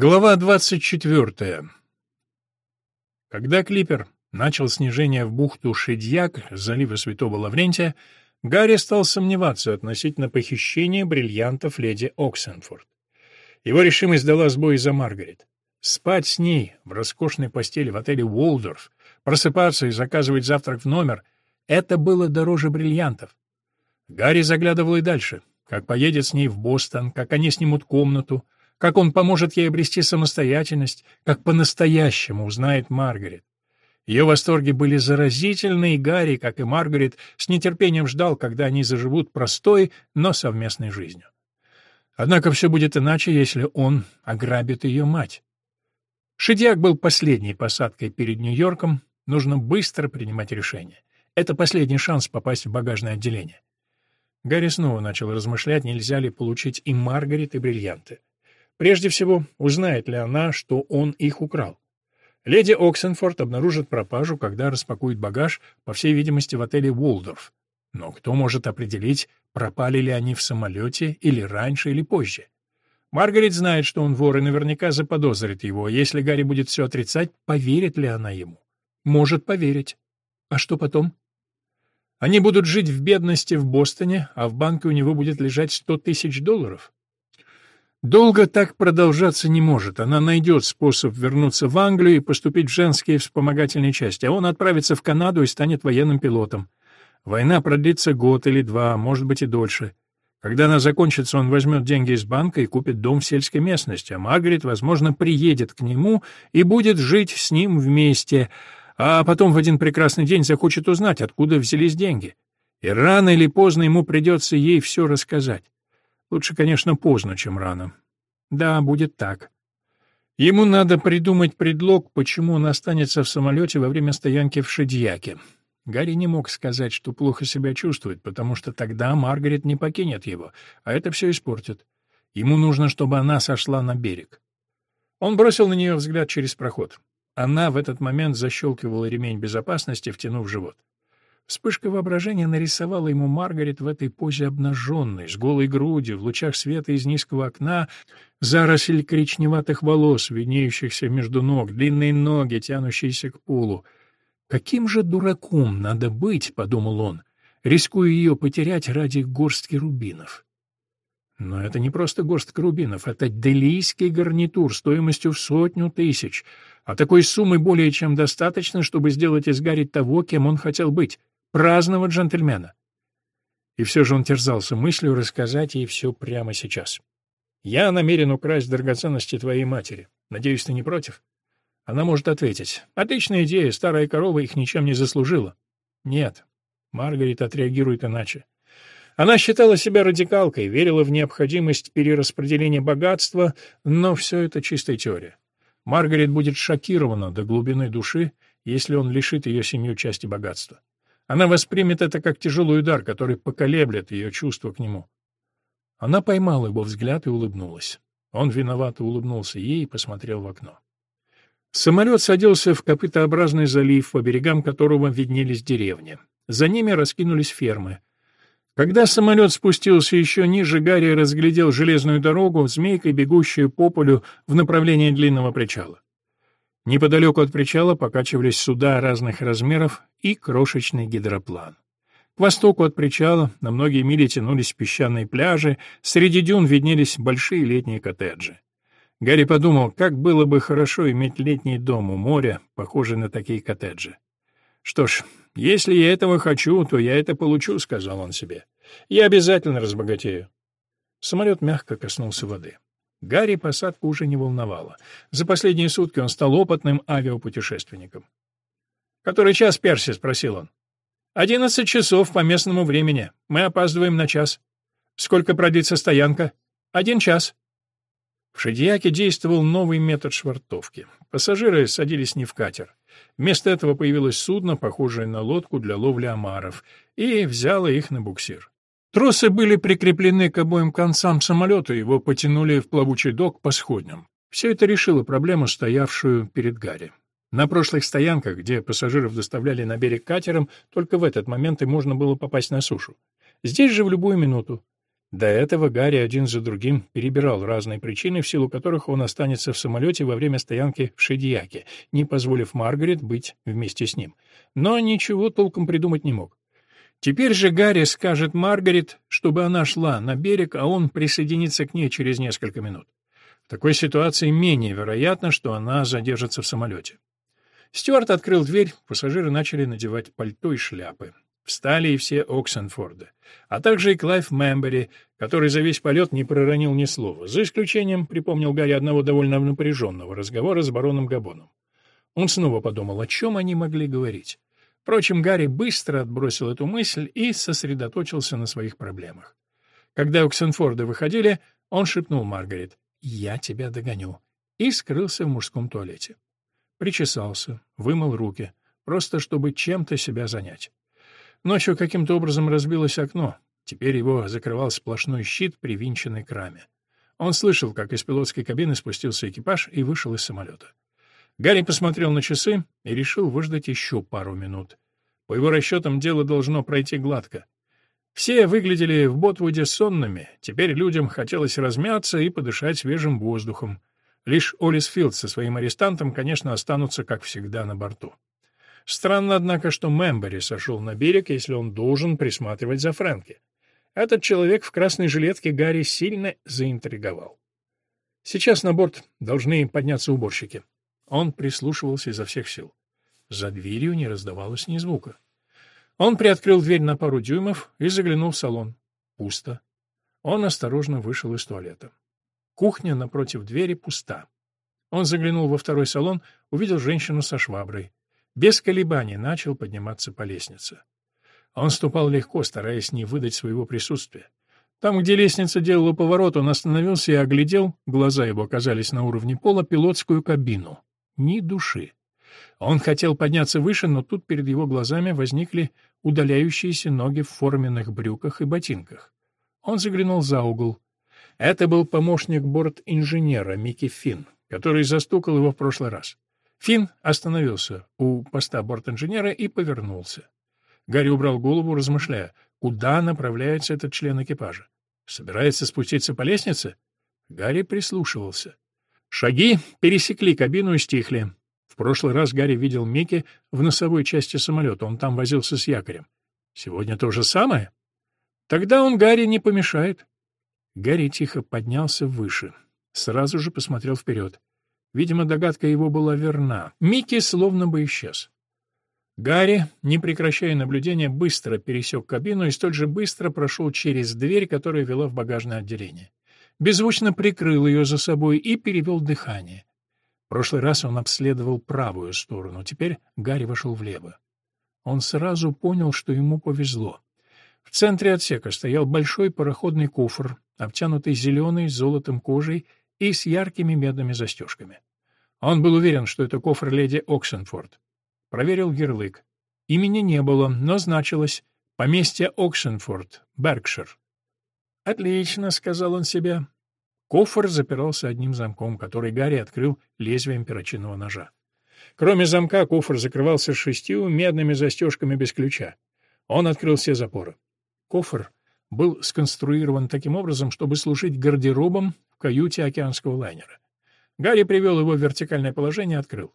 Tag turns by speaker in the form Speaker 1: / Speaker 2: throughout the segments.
Speaker 1: Глава 24. Когда клипер начал снижение в бухту Шедьяк, залива Святого Лаврентия, Гарри стал сомневаться относительно похищения бриллиантов леди Оксенфорд. Его решимость дала сбой из-за Маргарет. Спать с ней в роскошной постели в отеле Уолдорф, просыпаться и заказывать завтрак в номер — это было дороже бриллиантов. Гарри заглядывал и дальше, как поедет с ней в Бостон, как они снимут комнату — как он поможет ей обрести самостоятельность, как по-настоящему узнает Маргарет. Ее восторги были заразительны, и Гарри, как и Маргарет, с нетерпением ждал, когда они заживут простой, но совместной жизнью. Однако все будет иначе, если он ограбит ее мать. Шедьяк был последней посадкой перед Нью-Йорком, нужно быстро принимать решение. Это последний шанс попасть в багажное отделение. Гарри снова начал размышлять, нельзя ли получить и Маргарет, и бриллианты. Прежде всего, узнает ли она, что он их украл. Леди Оксенфорд обнаружит пропажу, когда распакует багаж, по всей видимости, в отеле «Уолдорф». Но кто может определить, пропали ли они в самолете или раньше, или позже? Маргарет знает, что он вор, и наверняка заподозрит его. Если Гарри будет все отрицать, поверит ли она ему? Может поверить. А что потом? Они будут жить в бедности в Бостоне, а в банке у него будет лежать сто тысяч долларов. Долго так продолжаться не может. Она найдет способ вернуться в Англию и поступить в женские вспомогательные части, а он отправится в Канаду и станет военным пилотом. Война продлится год или два, может быть и дольше. Когда она закончится, он возьмет деньги из банка и купит дом в сельской местности, а Маргарет, возможно, приедет к нему и будет жить с ним вместе, а потом в один прекрасный день захочет узнать, откуда взялись деньги. И рано или поздно ему придется ей все рассказать. Лучше, конечно, поздно, чем рано. Да, будет так. Ему надо придумать предлог, почему он останется в самолете во время стоянки в Шедьяке. Гарри не мог сказать, что плохо себя чувствует, потому что тогда Маргарет не покинет его, а это все испортит. Ему нужно, чтобы она сошла на берег. Он бросил на нее взгляд через проход. Она в этот момент защелкивала ремень безопасности, втянув живот. Вспышка воображения нарисовала ему Маргарет в этой позе обнаженной, с голой грудью, в лучах света из низкого окна, заросль коричневатых волос, виднеющихся между ног, длинные ноги, тянущиеся к полу. «Каким же дураком надо быть, — подумал он, — рискуя ее потерять ради горстки рубинов?» Но это не просто горстка рубинов, это делийский гарнитур стоимостью в сотню тысяч, а такой суммы более чем достаточно, чтобы сделать из Гарри того, кем он хотел быть праздного джентльмена. И все же он терзался мыслью рассказать ей все прямо сейчас. «Я намерен украсть драгоценности твоей матери. Надеюсь, ты не против?» Она может ответить. «Отличная идея, старая корова их ничем не заслужила». «Нет». Маргарет отреагирует иначе. Она считала себя радикалкой, верила в необходимость перераспределения богатства, но все это чистая теория. Маргарет будет шокирована до глубины души, если он лишит ее семью части богатства. Она воспримет это как тяжелый удар, который поколеблет ее чувство к нему. Она поймала его взгляд и улыбнулась. Он виновато улыбнулся ей и посмотрел в окно. Самолет садился в копытообразный залив, по берегам которого виднелись деревни. За ними раскинулись фермы. Когда самолет спустился еще ниже, Гарри разглядел железную дорогу, змейкой бегущую по полю в направлении длинного причала. Неподалеку от причала покачивались суда разных размеров и крошечный гидроплан. К востоку от причала на многие мили тянулись песчаные пляжи, среди дюн виднелись большие летние коттеджи. Гарри подумал, как было бы хорошо иметь летний дом у моря, похожий на такие коттеджи. «Что ж, если я этого хочу, то я это получу», — сказал он себе. «Я обязательно разбогатею». Самолет мягко коснулся воды. Гарри посадку уже не волновала. За последние сутки он стал опытным авиапутешественником. «Который час, Перси?» — спросил он. «Одиннадцать часов по местному времени. Мы опаздываем на час. Сколько продлится стоянка? Один час». В Шадияке действовал новый метод швартовки. Пассажиры садились не в катер. Вместо этого появилось судно, похожее на лодку для ловли омаров, и взяло их на буксир. Тросы были прикреплены к обоим концам самолета, его потянули в плавучий док по сходням. Все это решило проблему, стоявшую перед Гарри. На прошлых стоянках, где пассажиров доставляли на берег катером, только в этот момент и можно было попасть на сушу. Здесь же в любую минуту. До этого Гарри один за другим перебирал разные причины, в силу которых он останется в самолете во время стоянки в Шедияке, не позволив Маргарет быть вместе с ним. Но ничего толком придумать не мог. Теперь же Гарри скажет Маргарет, чтобы она шла на берег, а он присоединится к ней через несколько минут. В такой ситуации менее вероятно, что она задержится в самолете. Стюарт открыл дверь, пассажиры начали надевать пальто и шляпы. Встали и все Оксенфорды, а также и Клайв Мембери, который за весь полет не проронил ни слова, за исключением, припомнил Гарри, одного довольно напряженного разговора с бароном Габоном. Он снова подумал, о чем они могли говорить. Впрочем, Гарри быстро отбросил эту мысль и сосредоточился на своих проблемах. Когда Оксенфорды выходили, он шепнул Маргарет «Я тебя догоню» и скрылся в мужском туалете. Причесался, вымыл руки, просто чтобы чем-то себя занять. Ночью каким-то образом разбилось окно. Теперь его закрывал сплошной щит, привинченный к раме. Он слышал, как из пилотской кабины спустился экипаж и вышел из самолета. Гарри посмотрел на часы и решил выждать еще пару минут. По его расчетам, дело должно пройти гладко. Все выглядели в Ботвуде сонными, теперь людям хотелось размяться и подышать свежим воздухом. Лишь Олис Филд со своим арестантом, конечно, останутся, как всегда, на борту. Странно, однако, что Мембери сошел на берег, если он должен присматривать за Фрэнки. Этот человек в красной жилетке Гарри сильно заинтриговал. Сейчас на борт должны подняться уборщики. Он прислушивался изо всех сил. За дверью не раздавалось ни звука. Он приоткрыл дверь на пару дюймов и заглянул в салон. Пусто. Он осторожно вышел из туалета. Кухня напротив двери пуста. Он заглянул во второй салон, увидел женщину со шваброй без колебаний начал подниматься по лестнице. Он ступал легко, стараясь не выдать своего присутствия. Там, где лестница делала поворот, он остановился и оглядел, глаза его оказались на уровне пола, пилотскую кабину. Ни души. Он хотел подняться выше, но тут перед его глазами возникли удаляющиеся ноги в форменных брюках и ботинках. Он заглянул за угол. Это был помощник борт-инженера Микки Финн, который застукал его в прошлый раз. Финн остановился у поста бортинженера и повернулся. Гарри убрал голову, размышляя, куда направляется этот член экипажа. Собирается спуститься по лестнице? Гарри прислушивался. Шаги пересекли кабину и стихли. В прошлый раз Гарри видел Микки в носовой части самолета, он там возился с якорем. Сегодня то же самое? Тогда он Гарри не помешает. Гарри тихо поднялся выше. Сразу же посмотрел вперед. Видимо, догадка его была верна. Микки словно бы исчез. Гарри, не прекращая наблюдения, быстро пересек кабину и столь же быстро прошел через дверь, которая вела в багажное отделение. Беззвучно прикрыл ее за собой и перевел дыхание. В прошлый раз он обследовал правую сторону, теперь Гарри вошел влево. Он сразу понял, что ему повезло. В центре отсека стоял большой пароходный кофр, обтянутый зеленой золотом кожей и с яркими медными застежками. Он был уверен, что это кофр леди Оксенфорд. Проверил ярлык. Имени не было, но значилось «Поместье Оксенфорд, Беркшир». «Отлично», — сказал он себе. Кофр запирался одним замком, который Гарри открыл лезвием перочинного ножа. Кроме замка, кофр закрывался шестью медными застежками без ключа. Он открыл все запоры. Кофр был сконструирован таким образом, чтобы служить гардеробом в каюте океанского лайнера. Гарри привел его в вертикальное положение и открыл.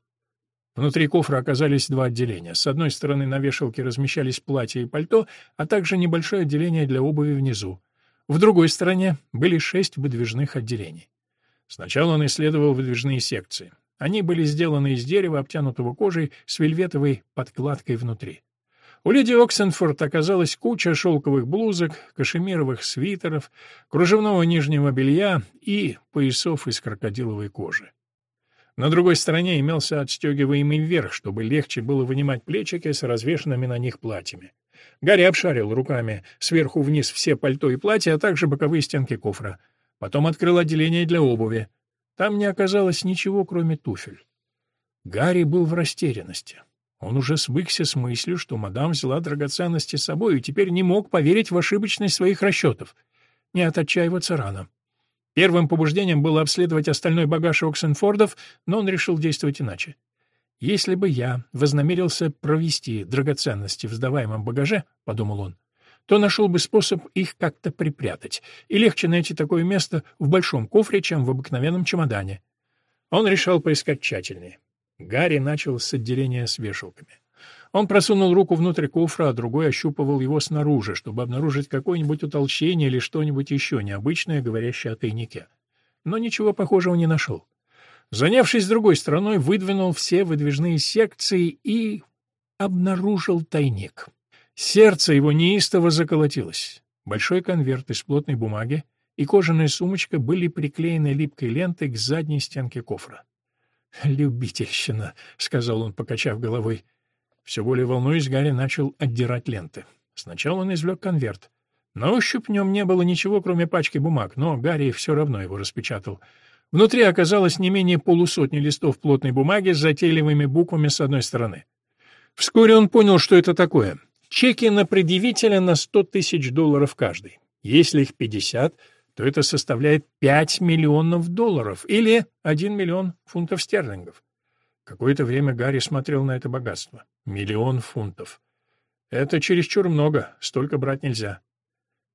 Speaker 1: Внутри кофра оказались два отделения. С одной стороны на вешалке размещались платья и пальто, а также небольшое отделение для обуви внизу. В другой стороне были шесть выдвижных отделений. Сначала он исследовал выдвижные секции. Они были сделаны из дерева, обтянутого кожей, с вельветовой подкладкой внутри. У леди Оксенфорд оказалась куча шелковых блузок, кашемировых свитеров, кружевного нижнего белья и поясов из крокодиловой кожи. На другой стороне имелся отстегиваемый верх, чтобы легче было вынимать плечики с развешенными на них платьями. Гарри обшарил руками сверху вниз все пальто и платья, а также боковые стенки кофра. Потом открыл отделение для обуви. Там не оказалось ничего, кроме туфель. Гарри был в растерянности. Он уже свыкся с мыслью, что мадам взяла драгоценности с собой и теперь не мог поверить в ошибочность своих расчетов. Не от отчаиваться рано. Первым побуждением было обследовать остальной багаж Оксенфордов, но он решил действовать иначе. «Если бы я вознамерился провести драгоценности в сдаваемом багаже, — подумал он, то нашел бы способ их как-то припрятать, и легче найти такое место в большом кофре, чем в обыкновенном чемодане. Он решал поискать тщательнее. Гарри начал с отделения с вешалками. Он просунул руку внутрь кофра, а другой ощупывал его снаружи, чтобы обнаружить какое-нибудь утолщение или что-нибудь еще необычное, говорящее о тайнике. Но ничего похожего не нашел. Занявшись другой стороной, выдвинул все выдвижные секции и обнаружил тайник. Сердце его неистово заколотилось. Большой конверт из плотной бумаги и кожаная сумочка были приклеены липкой лентой к задней стенке кофра. «Любительщина», — сказал он, покачав головой. Все более волнуясь, Гарри начал отдирать ленты. Сначала он извлек конверт. На ощупь в нем не было ничего, кроме пачки бумаг, но Гарри все равно его распечатал. Внутри оказалось не менее полусотни листов плотной бумаги с затейливыми буквами с одной стороны. Вскоре он понял, что это такое. Чеки на предъявителя на 100 тысяч долларов каждый. Если их 50, то это составляет 5 миллионов долларов или 1 миллион фунтов стерлингов. Какое-то время Гарри смотрел на это богатство. Миллион фунтов. Это чересчур много, столько брать нельзя.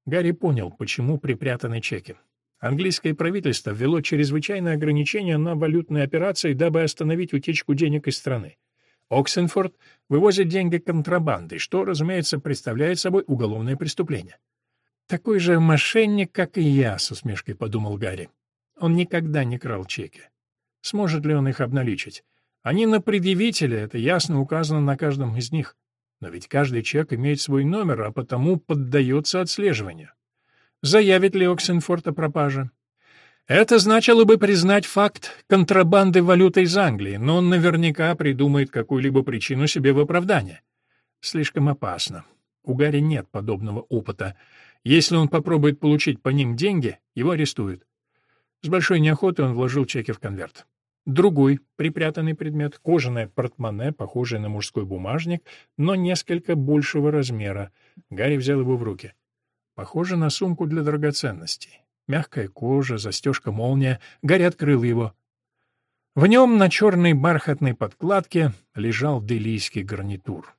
Speaker 1: Гарри понял, почему припрятаны чеки. Английское правительство ввело чрезвычайные ограничения на валютные операции, дабы остановить утечку денег из страны. Оксенфорд вывозит деньги контрабандой, что, разумеется, представляет собой уголовное преступление. «Такой же мошенник, как и я», — с усмешкой подумал Гарри. Он никогда не крал чеки. Сможет ли он их обналичить? Они на предъявителе, это ясно указано на каждом из них. Но ведь каждый чек имеет свой номер, а потому поддается отслеживанию. Заявит ли Оксенфорд о пропаже? Это значило бы признать факт контрабанды валюты из Англии, но он наверняка придумает какую-либо причину себе в оправдание. Слишком опасно. У Гарри нет подобного опыта. Если он попробует получить по ним деньги, его арестуют. С большой неохотой он вложил чеки в конверт. Другой припрятанный предмет — кожаное портмоне, похожее на мужской бумажник, но несколько большего размера. Гарри взял его в руки. Похоже на сумку для драгоценностей. Мягкая кожа, застежка-молния. Гарри открыл его. В нем на черной бархатной подкладке лежал делийский гарнитур.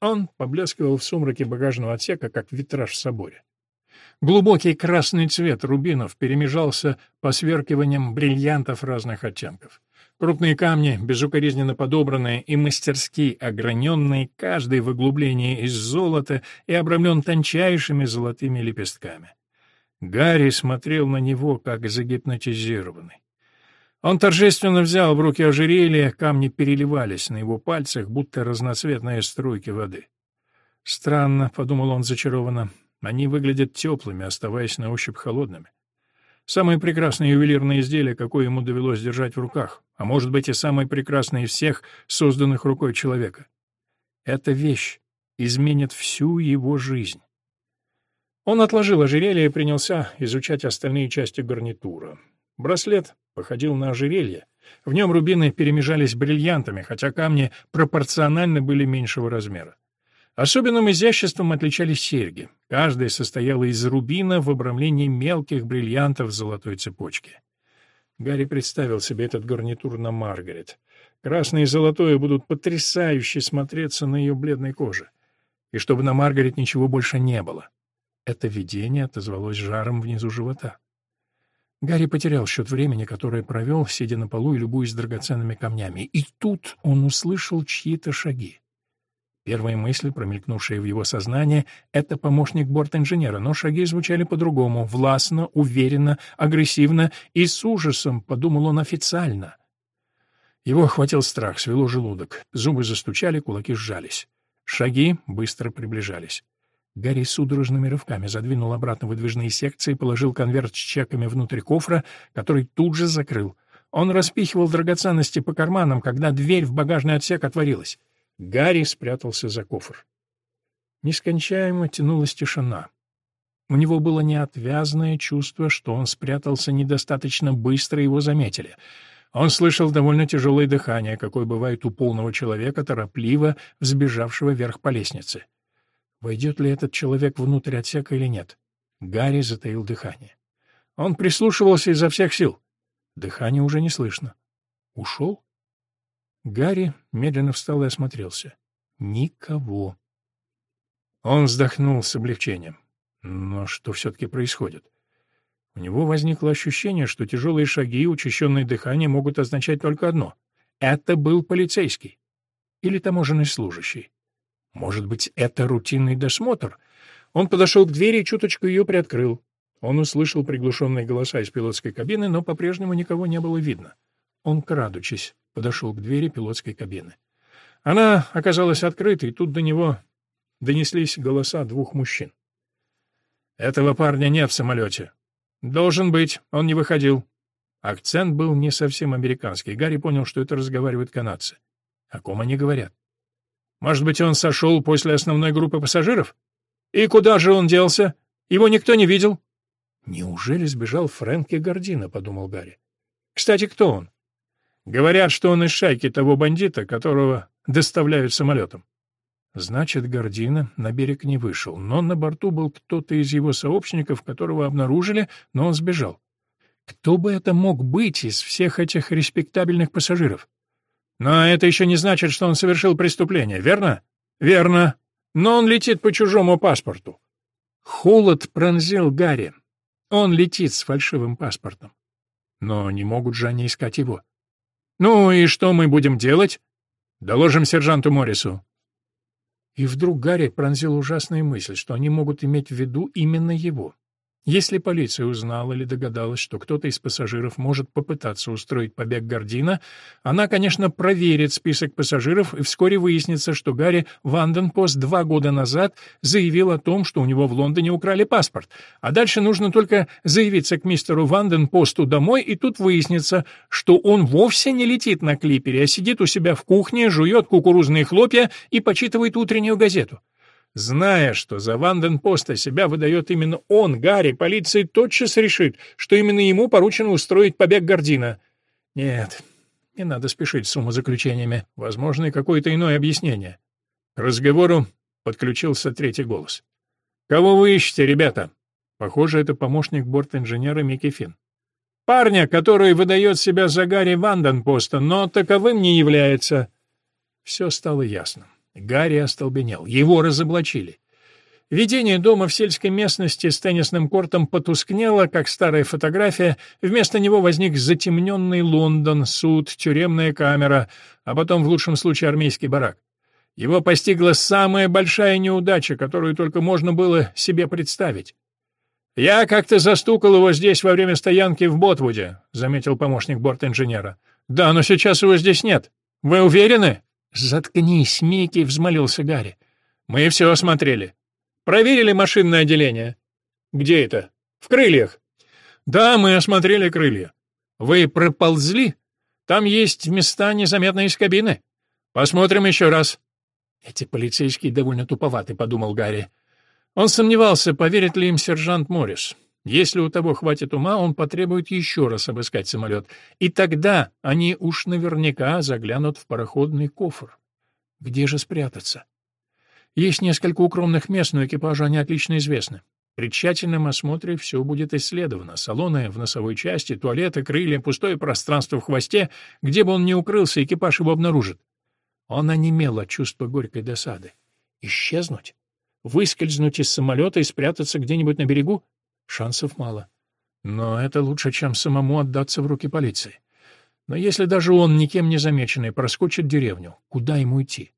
Speaker 1: Он поблескивал в сумраке багажного отсека, как витраж в соборе. Глубокий красный цвет рубинов перемежался посверкиванием бриллиантов разных оттенков. Крупные камни, безукоризненно подобранные и мастерски ограненные, каждый в углублении из золота и обрамлен тончайшими золотыми лепестками. Гарри смотрел на него, как загипнотизированный. Он торжественно взял в руки ожерелье, камни переливались на его пальцах, будто разноцветные струйки воды. «Странно», — подумал он зачарованно, они выглядят теплыми, оставаясь на ощупь холодными. Самое прекрасное ювелирное изделие, какое ему довелось держать в руках, а может быть и самое прекрасное из всех, созданных рукой человека. Эта вещь изменит всю его жизнь. Он отложил ожерелье и принялся изучать остальные части гарнитура. Браслет походил на ожерелье. В нем рубины перемежались бриллиантами, хотя камни пропорционально были меньшего размера. Особенным изяществом отличались серьги. Каждая состояла из рубина в обрамлении мелких бриллиантов золотой цепочке. Гарри представил себе этот гарнитур на Маргарет. Красное и золотое будут потрясающе смотреться на ее бледной коже. И чтобы на Маргарет ничего больше не было. Это видение отозвалось жаром внизу живота. Гарри потерял счет времени, которое провел, сидя на полу и любуясь драгоценными камнями. И тут он услышал чьи-то шаги. Первые мысли, промелькнувшие в его сознании, — это помощник борт-инженера, но шаги звучали по-другому, властно, уверенно, агрессивно и с ужасом, подумал он официально. Его охватил страх, свело желудок, зубы застучали, кулаки сжались. Шаги быстро приближались. Гарри судорожными рывками задвинул обратно выдвижные секции, положил конверт с чеками внутрь кофра, который тут же закрыл. Он распихивал драгоценности по карманам, когда дверь в багажный отсек отворилась. Гарри спрятался за кофр. Нескончаемо тянулась тишина. У него было неотвязное чувство, что он спрятался недостаточно быстро, его заметили. Он слышал довольно тяжелое дыхание, какое бывает у полного человека, торопливо взбежавшего вверх по лестнице. Войдет ли этот человек внутрь отсека или нет? Гарри затаил дыхание. Он прислушивался изо всех сил. Дыхания уже не слышно. Ушел? Гарри медленно встал и осмотрелся. Никого. Он вздохнул с облегчением. Но что все-таки происходит? У него возникло ощущение, что тяжелые шаги и учащенное дыхание могут означать только одно — это был полицейский или таможенный служащий. Может быть, это рутинный досмотр? Он подошел к двери и чуточку ее приоткрыл. Он услышал приглушенные голоса из пилотской кабины, но по-прежнему никого не было видно. Он, крадучись, подошел к двери пилотской кабины. Она оказалась открытой, и тут до него донеслись голоса двух мужчин. «Этого парня нет в самолете». «Должен быть, он не выходил». Акцент был не совсем американский. Гарри понял, что это разговаривают канадцы. О ком они говорят? Может быть, он сошел после основной группы пассажиров? И куда же он делся? Его никто не видел? Неужели сбежал Фрэнки Гордина, подумал Гарри. Кстати, кто он? Говорят, что он из шайки того бандита, которого доставляют самолетом. Значит, Гордина на берег не вышел, но на борту был кто-то из его сообщников, которого обнаружили, но он сбежал. Кто бы это мог быть из всех этих респектабельных пассажиров? Но это еще не значит, что он совершил преступление, верно? Верно. Но он летит по чужому паспорту. Холод пронзил Гарри. Он летит с фальшивым паспортом. Но не могут же они искать его. Ну и что мы будем делать? Доложим сержанту Моррису. И вдруг Гарри пронзил ужасная мысль, что они могут иметь в виду именно его. Если полиция узнала или догадалась, что кто-то из пассажиров может попытаться устроить побег Гордина, она, конечно, проверит список пассажиров, и вскоре выяснится, что Гарри Ванденпост два года назад заявил о том, что у него в Лондоне украли паспорт. А дальше нужно только заявиться к мистеру Ванденпосту домой, и тут выяснится, что он вовсе не летит на клипере, а сидит у себя в кухне, жует кукурузные хлопья и почитывает утреннюю газету. Зная, что за Ванденпоста себя выдает именно он, Гарри, полиция тотчас решит, что именно ему поручено устроить побег Гордина. Нет, не надо спешить с умозаключениями. Возможно, и какое-то иное объяснение. К разговору подключился третий голос. «Кого вы ищете, ребята?» Похоже, это помощник борт-инженера Микки Финн. «Парня, который выдает себя за Гарри Ванденпоста, но таковым не является». Все стало ясно. Гарри остолбенел. Его разоблачили. Видение дома в сельской местности с теннисным кортом потускнело, как старая фотография. Вместо него возник затемненный Лондон, суд, тюремная камера, а потом, в лучшем случае, армейский барак. Его постигла самая большая неудача, которую только можно было себе представить. «Я как-то застукал его здесь во время стоянки в Ботвуде», — заметил помощник борт-инженера. «Да, но сейчас его здесь нет. Вы уверены?» «Заткнись, Микки!» — взмолился Гарри. «Мы все осмотрели. Проверили машинное отделение». «Где это?» «В крыльях». «Да, мы осмотрели крылья». «Вы проползли? Там есть места, незаметные из кабины. Посмотрим еще раз». «Эти полицейские довольно туповаты», — подумал Гарри. Он сомневался, поверит ли им сержант Моррис. Если у того хватит ума, он потребует еще раз обыскать самолет. И тогда они уж наверняка заглянут в пароходный кофр. Где же спрятаться? Есть несколько укромных мест, но экипажу они отлично известны. При тщательном осмотре все будет исследовано. Салоны в носовой части, туалеты, крылья, пустое пространство в хвосте. Где бы он ни укрылся, экипаж его обнаружит. Он онемел от чувства горькой досады. Исчезнуть? Выскользнуть из самолета и спрятаться где-нибудь на берегу? Шансов мало. Но это лучше, чем самому отдаться в руки полиции. Но если даже он, никем не замеченный, проскочит деревню, куда ему идти?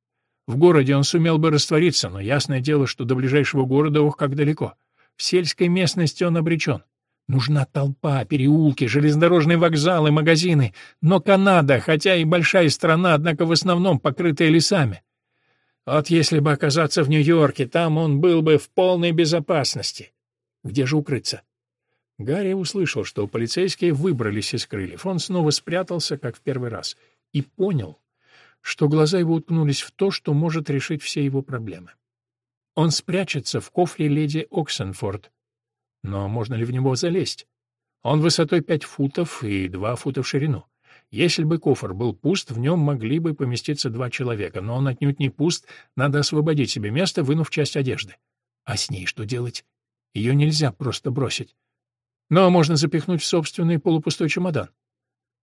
Speaker 1: В городе он сумел бы раствориться, но ясное дело, что до ближайшего города, ох, как далеко. В сельской местности он обречен. Нужна толпа, переулки, железнодорожные вокзалы, магазины. Но Канада, хотя и большая страна, однако в основном покрытая лесами. Вот если бы оказаться в Нью-Йорке, там он был бы в полной безопасности. Где же укрыться? Гарри услышал, что полицейские выбрались из крыльев. Он снова спрятался, как в первый раз, и понял, что глаза его уткнулись в то, что может решить все его проблемы. Он спрячется в кофре леди Оксенфорд. Но можно ли в него залезть? Он высотой пять футов и два фута в ширину. Если бы кофр был пуст, в нем могли бы поместиться два человека, но он отнюдь не пуст, надо освободить себе место, вынув часть одежды. А с ней что делать? Ее нельзя просто бросить. Но можно запихнуть в собственный полупустой чемодан.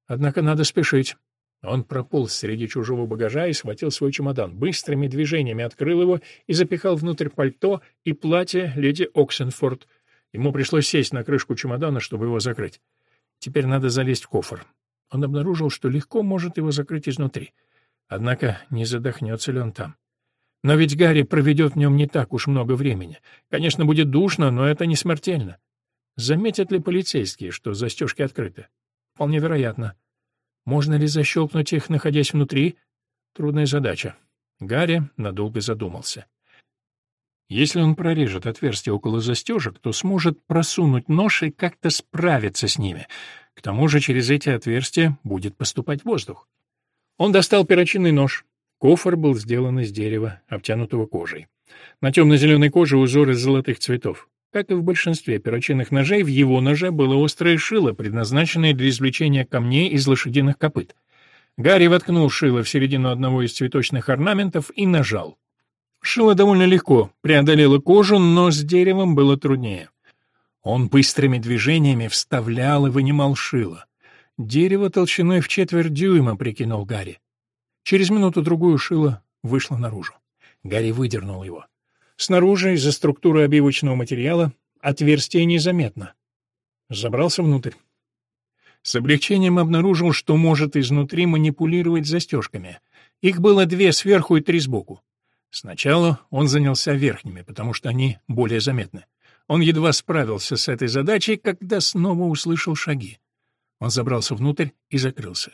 Speaker 1: Однако надо спешить. Он прополз среди чужого багажа и схватил свой чемодан, быстрыми движениями открыл его и запихал внутрь пальто и платье леди Оксенфорд. Ему пришлось сесть на крышку чемодана, чтобы его закрыть. Теперь надо залезть в кофр. Он обнаружил, что легко может его закрыть изнутри. Однако не задохнется ли он там? Но ведь Гарри проведет в нем не так уж много времени. Конечно, будет душно, но это не смертельно. Заметят ли полицейские, что застежки открыты? Вполне вероятно. Можно ли защелкнуть их, находясь внутри? Трудная задача. Гарри надолго задумался. Если он прорежет отверстие около застежек, то сможет просунуть нож и как-то справиться с ними. К тому же через эти отверстия будет поступать воздух. Он достал перочинный нож. Кофр был сделан из дерева, обтянутого кожей. На темно-зеленой коже узор из золотых цветов. Как и в большинстве перочинных ножей, в его ноже было острое шило, предназначенное для извлечения камней из лошадиных копыт. Гарри воткнул шило в середину одного из цветочных орнаментов и нажал. Шило довольно легко, преодолело кожу, но с деревом было труднее. Он быстрыми движениями вставлял и вынимал шило. Дерево толщиной в четверть дюйма, прикинул Гарри. Через минуту-другую шило вышло наружу. Гарри выдернул его. Снаружи, из-за структуры обивочного материала, отверстие незаметно. Забрался внутрь. С облегчением обнаружил, что может изнутри манипулировать застежками. Их было две сверху и три сбоку. Сначала он занялся верхними, потому что они более заметны. Он едва справился с этой задачей, когда снова услышал шаги. Он забрался внутрь и закрылся.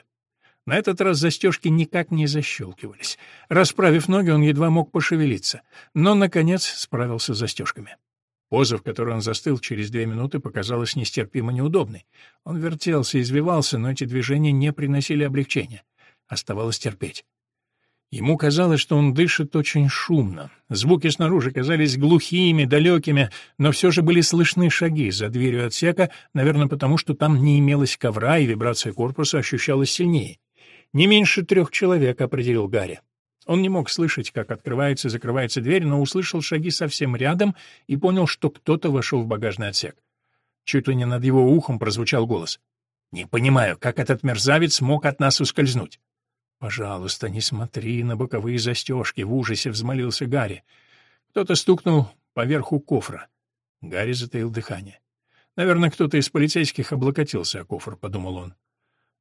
Speaker 1: На этот раз застежки никак не защелкивались. Расправив ноги, он едва мог пошевелиться, но, наконец, справился с застежками. Поза, в которой он застыл через две минуты, показалась нестерпимо неудобной. Он вертелся, извивался, но эти движения не приносили облегчения. Оставалось терпеть. Ему казалось, что он дышит очень шумно. Звуки снаружи казались глухими, далекими, но все же были слышны шаги за дверью отсека, наверное, потому что там не имелось ковра, и вибрация корпуса ощущалась сильнее. «Не меньше трех человек», — определил Гарри. Он не мог слышать, как открывается и закрывается дверь, но услышал шаги совсем рядом и понял, что кто-то вошел в багажный отсек. Чуть ли не над его ухом прозвучал голос. «Не понимаю, как этот мерзавец мог от нас ускользнуть?» «Пожалуйста, не смотри на боковые застежки», — в ужасе взмолился Гарри. Кто-то стукнул поверху кофра. Гарри затаил дыхание. «Наверное, кто-то из полицейских облокотился о кофр», — подумал он.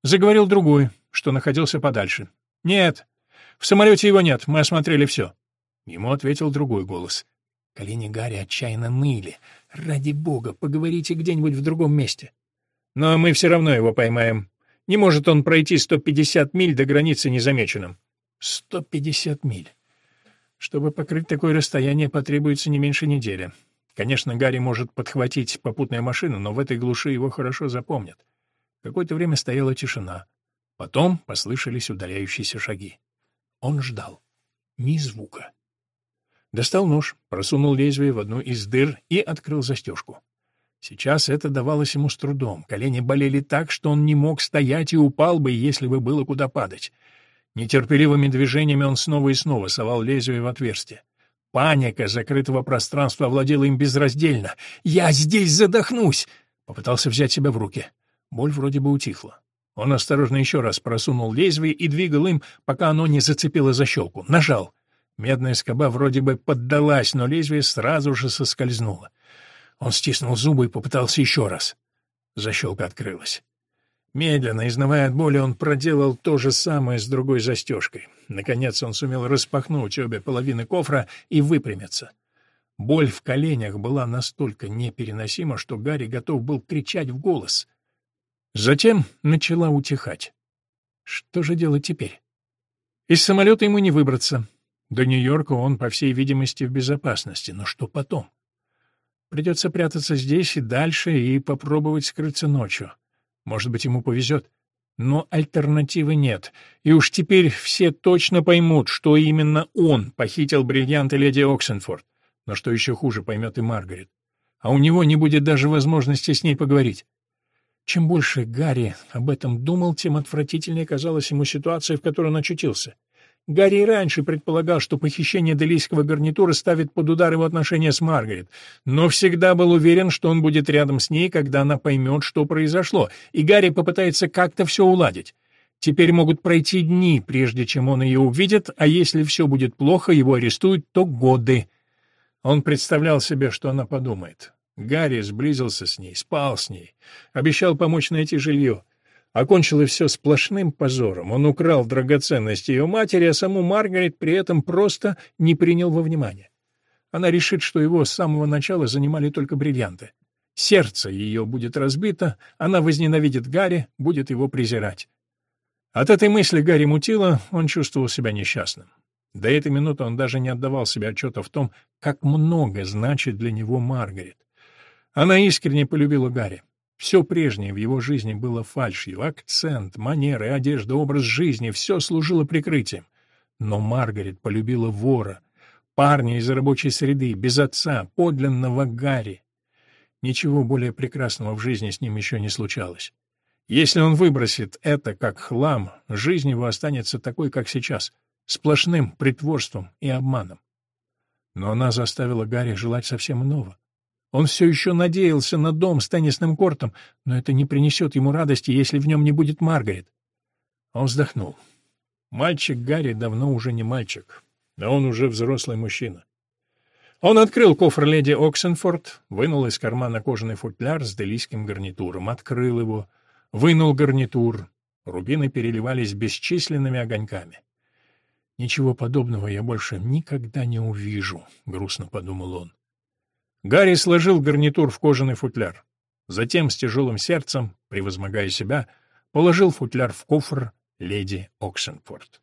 Speaker 1: Заговорил другой, что находился подальше. «Нет, в самолете его нет, мы осмотрели все». Ему ответил другой голос. Колени Гарри отчаянно ныли. «Ради бога, поговорите где-нибудь в другом месте». «Но мы все равно его поймаем. Не может он пройти 150 миль до границы незамеченным». «150 миль. Чтобы покрыть такое расстояние, потребуется не меньше недели. Конечно, Гарри может подхватить попутную машину, но в этой глуши его хорошо запомнят. Какое-то время стояла тишина. Потом послышались удаляющиеся шаги. Он ждал. Ни звука. Достал нож, просунул лезвие в одну из дыр и открыл застежку. Сейчас это давалось ему с трудом. Колени болели так, что он не мог стоять и упал бы, если бы было куда падать. Нетерпеливыми движениями он снова и снова совал лезвие в отверстие. Паника закрытого пространства овладела им безраздельно. «Я здесь задохнусь!» Попытался взять себя в руки. Боль вроде бы утихла. Он осторожно еще раз просунул лезвие и двигал им, пока оно не зацепило защелку. Нажал. Медная скоба вроде бы поддалась, но лезвие сразу же соскользнуло. Он стиснул зубы и попытался еще раз. Защелка открылась. Медленно, изнывая от боли, он проделал то же самое с другой застежкой. Наконец он сумел распахнуть обе половины кофра и выпрямиться. Боль в коленях была настолько непереносима, что Гарри готов был кричать в голос. Затем начала утихать. Что же делать теперь? Из самолета ему не выбраться. До Нью-Йорка он, по всей видимости, в безопасности. Но что потом? Придется прятаться здесь и дальше и попробовать скрыться ночью. Может быть, ему повезет. Но альтернативы нет. И уж теперь все точно поймут, что именно он похитил бриллианты леди Оксенфорд. Но что еще хуже, поймет и Маргарет. А у него не будет даже возможности с ней поговорить. Чем больше Гарри об этом думал, тем отвратительнее казалась ему ситуация, в которой он очутился. Гарри раньше предполагал, что похищение делийского гарнитура ставит под удар его отношения с Маргарет, но всегда был уверен, что он будет рядом с ней, когда она поймет, что произошло, и Гарри попытается как-то все уладить. Теперь могут пройти дни, прежде чем он ее увидит, а если все будет плохо, его арестуют, то годы. Он представлял себе, что она подумает. Гарри сблизился с ней, спал с ней, обещал помочь найти жилье. Окончилось все сплошным позором. Он украл драгоценности ее матери, а саму Маргарет при этом просто не принял во внимание. Она решит, что его с самого начала занимали только бриллианты. Сердце ее будет разбито, она возненавидит Гарри, будет его презирать. От этой мысли Гарри мутило, он чувствовал себя несчастным. До этой минуты он даже не отдавал себе отчета в том, как много значит для него Маргарет. Она искренне полюбила Гарри. Все прежнее в его жизни было фальшью, акцент, манеры, одежда, образ жизни — все служило прикрытием. Но Маргарет полюбила вора, парня из рабочей среды, без отца, подлинного Гарри. Ничего более прекрасного в жизни с ним еще не случалось. Если он выбросит это как хлам, жизнь его останется такой, как сейчас, сплошным притворством и обманом. Но она заставила Гарри желать совсем иного. Он все еще надеялся на дом с теннисным кортом, но это не принесет ему радости, если в нем не будет Маргарет. Он вздохнул. Мальчик Гарри давно уже не мальчик, а он уже взрослый мужчина. Он открыл кофр леди Оксенфорд, вынул из кармана кожаный футляр с делийским гарнитуром, открыл его, вынул гарнитур. Рубины переливались бесчисленными огоньками. «Ничего подобного я больше никогда не увижу», — грустно подумал он. Гарри сложил гарнитур в кожаный футляр. Затем, с тяжелым сердцем, превозмогая себя, положил футляр в кофр леди Оксенфорд.